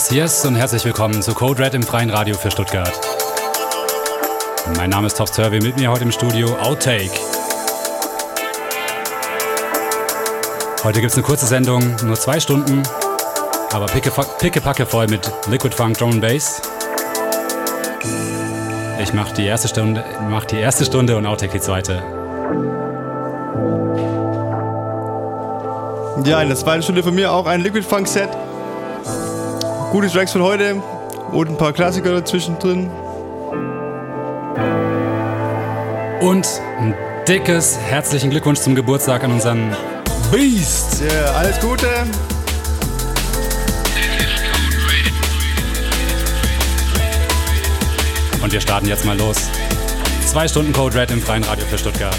Yes, yes und herzlich willkommen zu Code Red im freien Radio für Stuttgart. Mein Name ist Top Survey, mit mir heute im Studio Outtake. Heute gibt es eine kurze Sendung, nur zwei Stunden, aber pickepacke voll mit Liquid Funk and Bass. Ich mache die erste Stunde, mach die erste Stunde und Outtake die zweite. Ja, in der zweiten Stunde von mir auch ein Liquid Funk Set. Gute Tracks von heute und ein paar Klassiker dazwischen drin. Und ein dickes herzlichen Glückwunsch zum Geburtstag an unseren Beast. Yeah, alles Gute. Und wir starten jetzt mal los. Zwei Stunden Code Red im freien Radio für Stuttgart.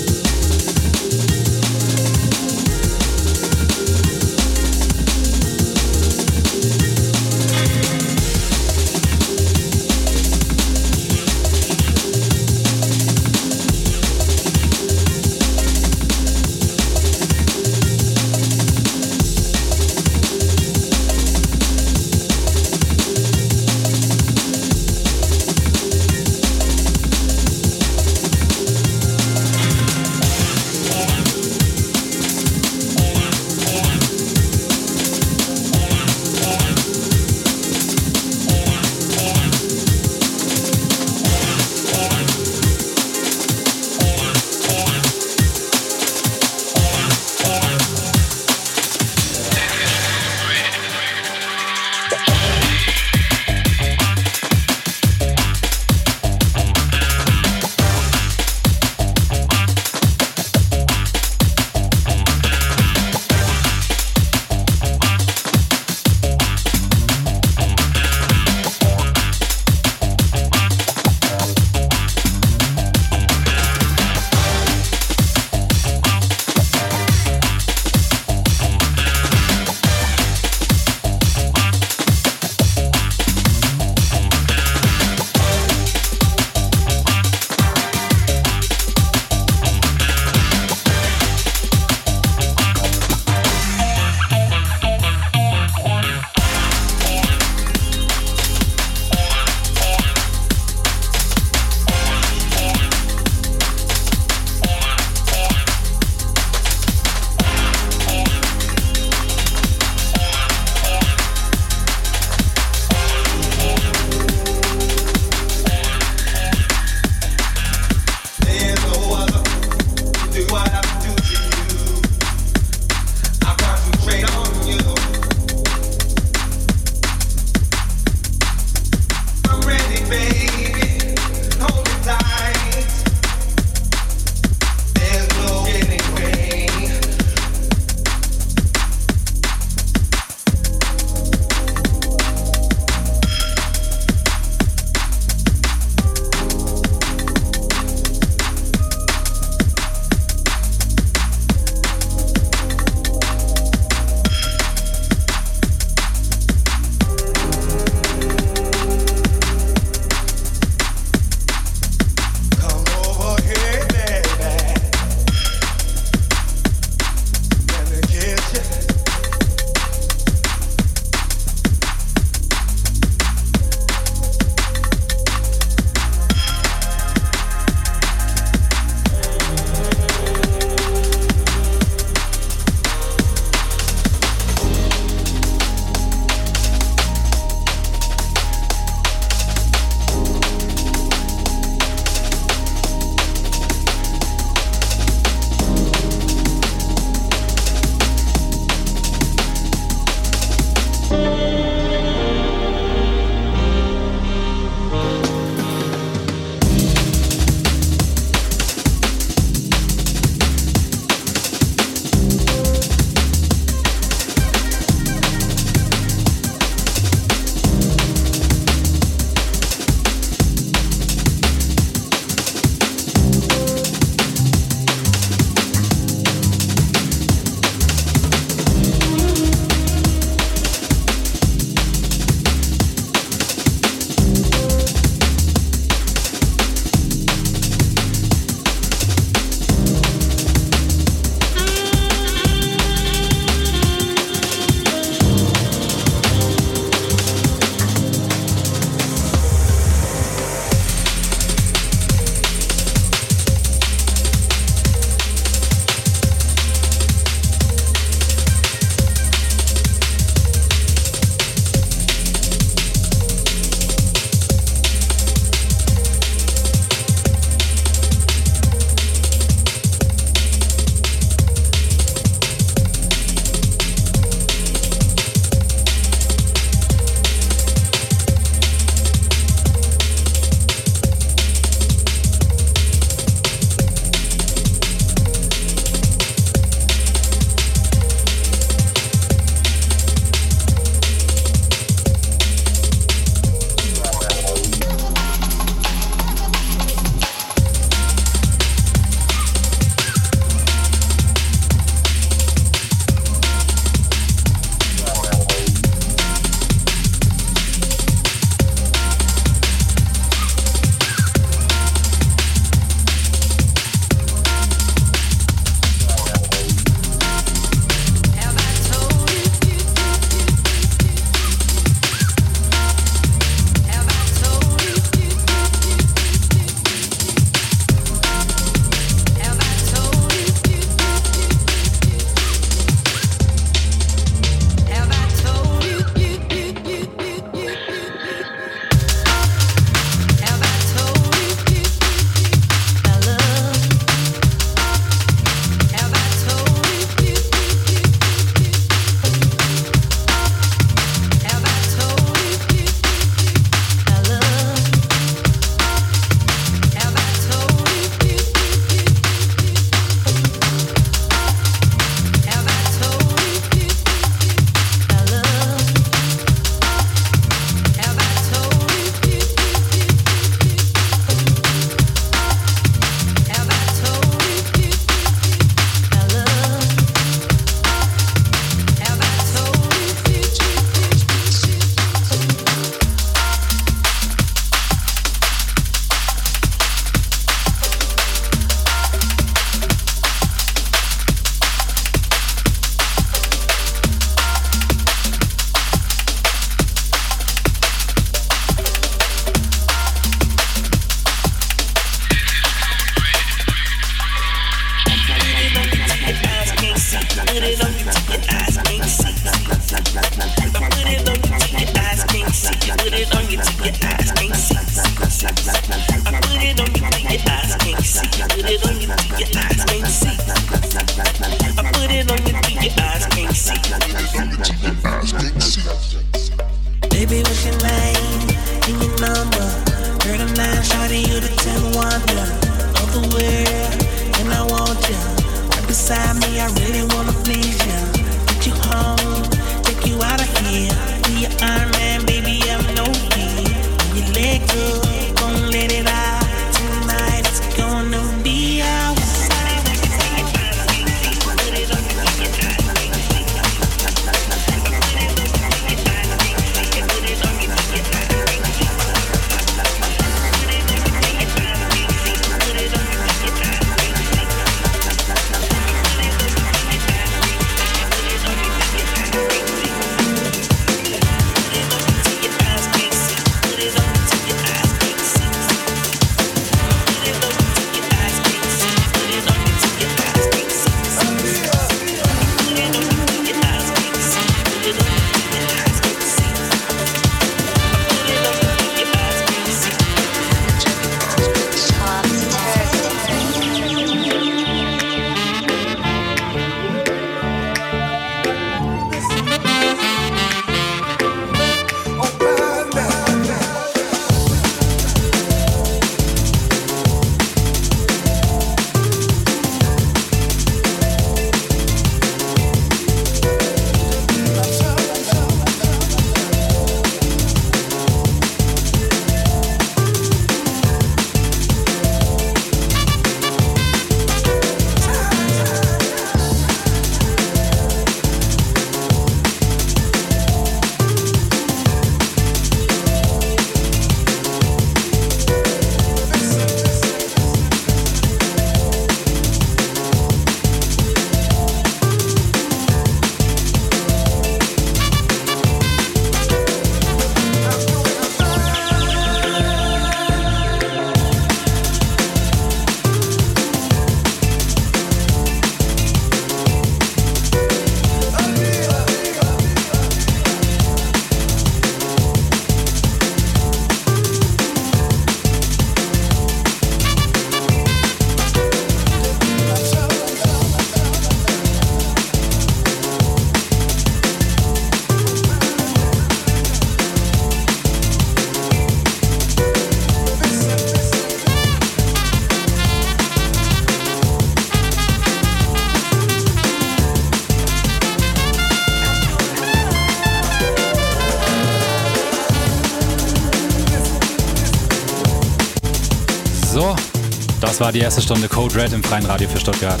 War die erste Stunde Code Red im freien Radio für Stuttgart.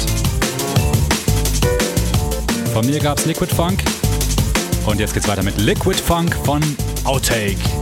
Von mir gab's Liquid Funk und jetzt geht's weiter mit Liquid Funk von Outtake.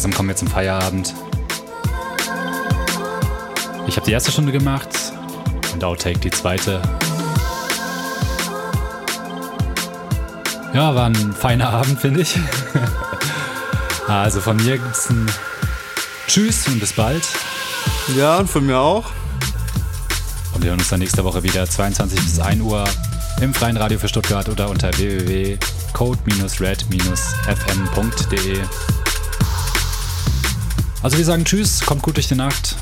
Langsam kommen wir zum Feierabend. Ich habe die erste Stunde gemacht und Outtake die zweite. Ja, war ein feiner Abend, finde ich. also von mir gibt es ein Tschüss und bis bald. Ja, und von mir auch. Und wir hören uns dann nächste Woche wieder 22 bis 1 Uhr im freien Radio für Stuttgart oder unter www.code-red-fm.de. Also wir sagen Tschüss, kommt gut durch die Nacht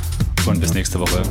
und bis nächste Woche.